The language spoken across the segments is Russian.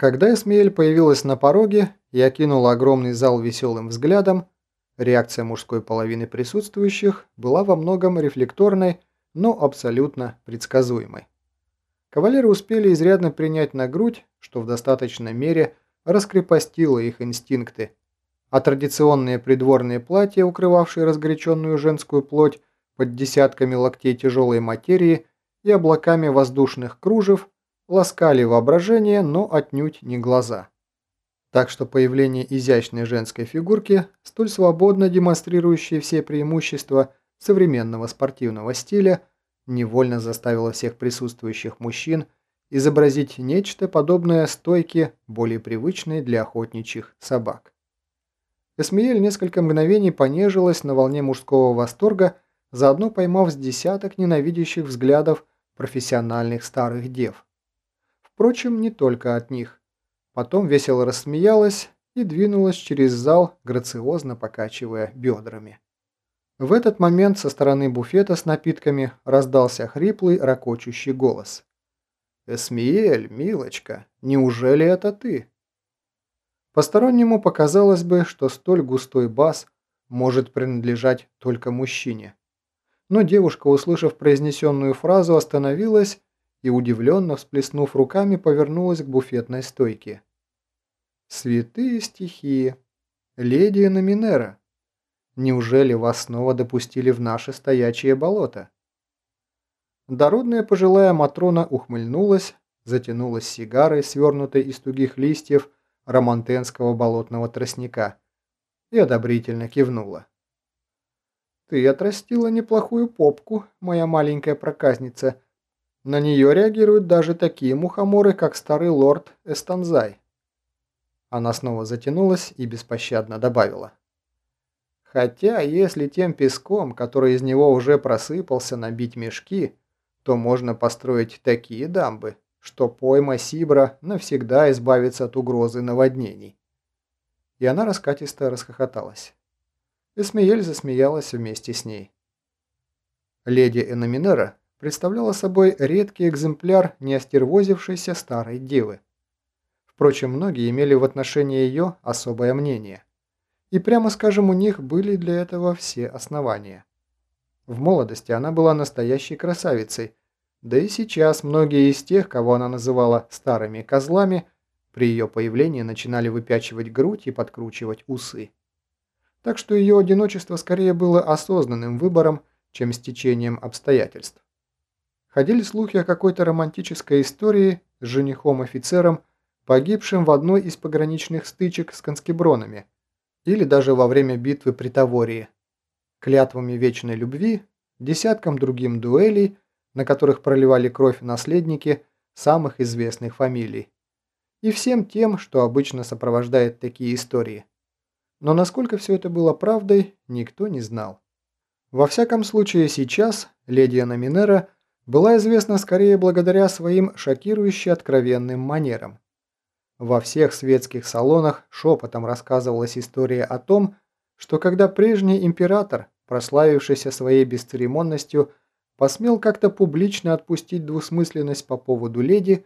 Когда Эсмеэль появилась на пороге и окинула огромный зал веселым взглядом, реакция мужской половины присутствующих была во многом рефлекторной, но абсолютно предсказуемой. Кавалеры успели изрядно принять на грудь, что в достаточной мере раскрепостило их инстинкты, а традиционные придворные платья, укрывавшие разгоряченную женскую плоть под десятками локтей тяжелой материи и облаками воздушных кружев, ласкали воображение, но отнюдь не глаза. Так что появление изящной женской фигурки, столь свободно демонстрирующей все преимущества современного спортивного стиля, невольно заставило всех присутствующих мужчин изобразить нечто подобное стойке, более привычной для охотничьих собак. Эсмиель несколько мгновений понежилась на волне мужского восторга, заодно поймав с десяток ненавидящих взглядов профессиональных старых дев. Впрочем, не только от них. Потом весело рассмеялась и двинулась через зал, грациозно покачивая бедрами. В этот момент со стороны буфета с напитками раздался хриплый, ракочущий голос. «Эсмиэль, милочка, неужели это ты?» Постороннему показалось бы, что столь густой бас может принадлежать только мужчине. Но девушка, услышав произнесенную фразу, остановилась и, удивленно всплеснув руками, повернулась к буфетной стойке. «Святые стихии! Леди Номинера! Неужели вас снова допустили в наше стоячее болото?» Дородная пожилая Матрона ухмыльнулась, затянулась сигарой, свернутой из тугих листьев романтенского болотного тростника, и одобрительно кивнула. «Ты отрастила неплохую попку, моя маленькая проказница», на нее реагируют даже такие мухоморы, как старый лорд Эстанзай. Она снова затянулась и беспощадно добавила. Хотя, если тем песком, который из него уже просыпался, набить мешки, то можно построить такие дамбы, что пойма Сибра навсегда избавится от угрозы наводнений. И она раскатисто расхохоталась. Эсмеель засмеялась вместе с ней. Леди Эноминера представляла собой редкий экземпляр неостервозившейся старой девы. Впрочем, многие имели в отношении ее особое мнение. И прямо скажем, у них были для этого все основания. В молодости она была настоящей красавицей, да и сейчас многие из тех, кого она называла «старыми козлами», при ее появлении начинали выпячивать грудь и подкручивать усы. Так что ее одиночество скорее было осознанным выбором, чем стечением обстоятельств. Ходили слухи о какой-то романтической истории с женихом-офицером, погибшим в одной из пограничных стычек с конскебронами, или даже во время битвы при Тавории, клятвами вечной любви, десяткам другим дуэлей, на которых проливали кровь наследники самых известных фамилий, и всем тем, что обычно сопровождает такие истории. Но насколько все это было правдой, никто не знал. Во всяком случае сейчас леди Анаминера – была известна скорее благодаря своим шокирующе откровенным манерам. Во всех светских салонах шепотом рассказывалась история о том, что когда прежний император, прославившийся своей бесцеремонностью, посмел как-то публично отпустить двусмысленность по поводу леди,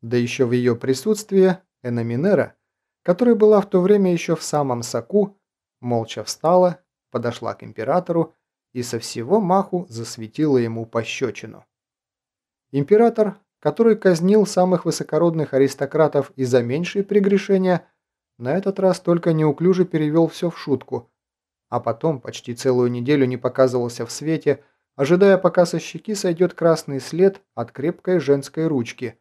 да еще в ее присутствии Эноминера, которая была в то время еще в самом соку, молча встала, подошла к императору и со всего маху засветила ему пощечину. Император, который казнил самых высокородных аристократов из-за меньшие прегрешения, на этот раз только неуклюже перевел все в шутку, а потом почти целую неделю не показывался в свете, ожидая, пока со щеки сойдет красный след от крепкой женской ручки.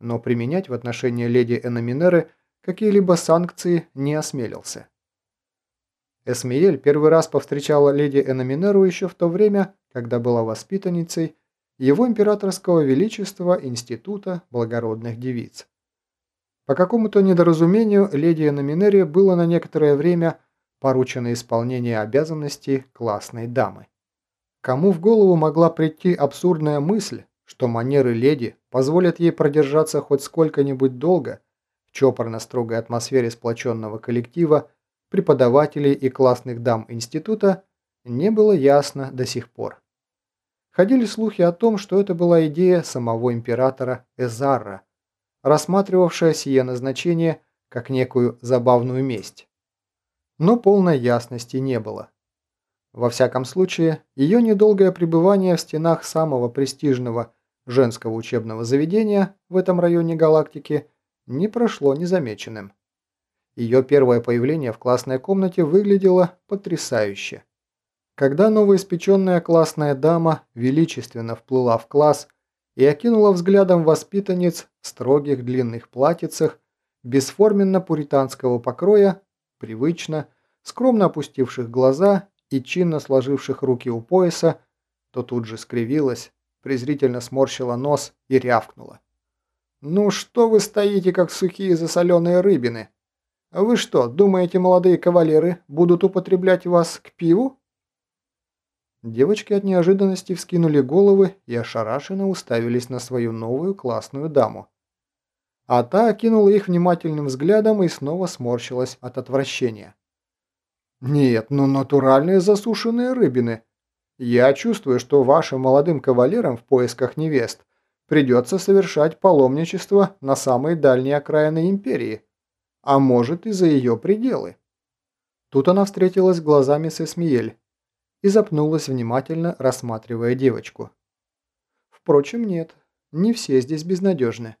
Но применять в отношении леди Эноминеры какие-либо санкции не осмелился. Эсмиель первый раз повстречала леди Эноминеру еще в то время, когда была воспитанницей его императорского величества Института благородных девиц. По какому-то недоразумению леди Номинерия было на некоторое время поручено исполнение обязанностей классной дамы. Кому в голову могла прийти абсурдная мысль, что манеры леди позволят ей продержаться хоть сколько-нибудь долго в чопорно-строгой атмосфере сплоченного коллектива преподавателей и классных дам института, не было ясно до сих пор. Ходили слухи о том, что это была идея самого императора Эзарра, рассматривавшая сие назначение как некую забавную месть. Но полной ясности не было. Во всяком случае, ее недолгое пребывание в стенах самого престижного женского учебного заведения в этом районе галактики не прошло незамеченным. Ее первое появление в классной комнате выглядело потрясающе. Когда новоиспеченная классная дама величественно вплыла в класс и окинула взглядом воспитанниц в строгих длинных платьицах, бесформенно-пуританского покроя, привычно, скромно опустивших глаза и чинно сложивших руки у пояса, то тут же скривилась, презрительно сморщила нос и рявкнула. «Ну что вы стоите, как сухие засоленые рыбины? Вы что, думаете, молодые кавалеры будут употреблять вас к пиву?» Девочки от неожиданности вскинули головы и ошарашенно уставились на свою новую классную даму. А та окинула их внимательным взглядом и снова сморщилась от отвращения. «Нет, ну натуральные засушенные рыбины. Я чувствую, что вашим молодым кавалерам в поисках невест придется совершать паломничество на самые дальние окраины империи, а может и за ее пределы». Тут она встретилась глазами с Эсмиель и запнулась, внимательно рассматривая девочку. Впрочем, нет, не все здесь безнадежны.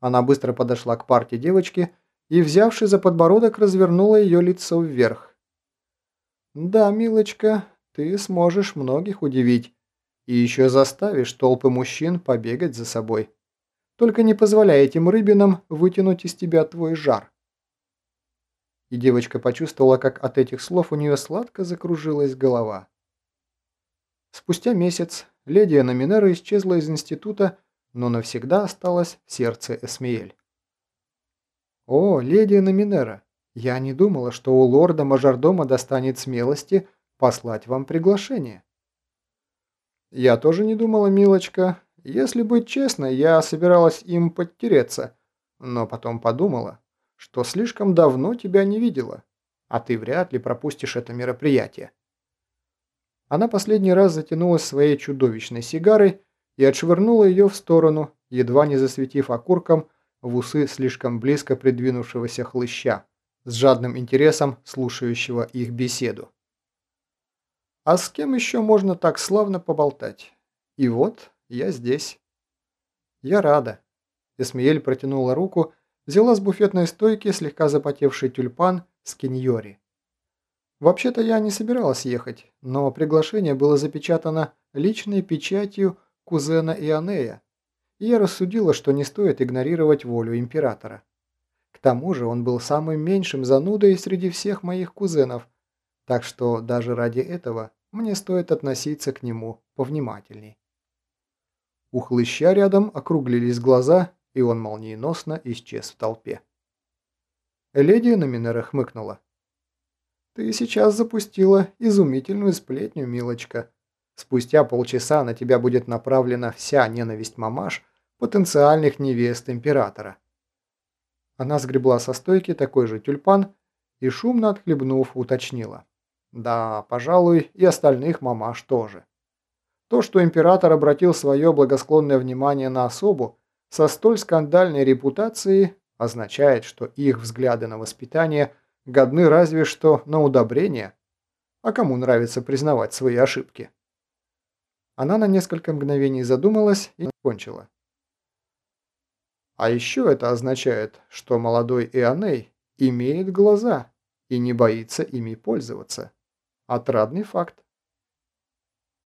Она быстро подошла к парте девочки и, взявши за подбородок, развернула ее лицо вверх. «Да, милочка, ты сможешь многих удивить и еще заставишь толпы мужчин побегать за собой. Только не позволяй этим рыбинам вытянуть из тебя твой жар» и девочка почувствовала, как от этих слов у нее сладко закружилась голова. Спустя месяц леди Номинера исчезла из института, но навсегда осталась в сердце Эсмиэль. «О, леди Номинера, я не думала, что у лорда-мажордома достанет смелости послать вам приглашение». «Я тоже не думала, милочка. Если быть честной, я собиралась им подтереться, но потом подумала, что слишком давно тебя не видела, а ты вряд ли пропустишь это мероприятие. Она последний раз затянулась своей чудовищной сигарой и отшвырнула ее в сторону, едва не засветив окурком в усы слишком близко придвинувшегося хлыща, с жадным интересом слушающего их беседу. А с кем еще можно так славно поболтать? И вот я здесь. Я рада. Эсмиэль протянула руку взяла с буфетной стойки слегка запотевший тюльпан с киньори. Вообще-то я не собиралась ехать, но приглашение было запечатано личной печатью кузена Ионея, и я рассудила, что не стоит игнорировать волю императора. К тому же он был самым меньшим занудой среди всех моих кузенов, так что даже ради этого мне стоит относиться к нему повнимательней. У хлыща рядом округлились глаза, и он молниеносно исчез в толпе. Леди Номинера хмыкнула. «Ты сейчас запустила изумительную сплетню, милочка. Спустя полчаса на тебя будет направлена вся ненависть мамаш потенциальных невест императора». Она сгребла со стойки такой же тюльпан и, шумно отхлебнув, уточнила. «Да, пожалуй, и остальных мамаш тоже». То, что император обратил свое благосклонное внимание на особу, со столь скандальной репутацией означает, что их взгляды на воспитание годны разве что на удобрение. А кому нравится признавать свои ошибки? Она на несколько мгновений задумалась и кончила. А еще это означает, что молодой Ионей имеет глаза и не боится ими пользоваться. Отрадный факт.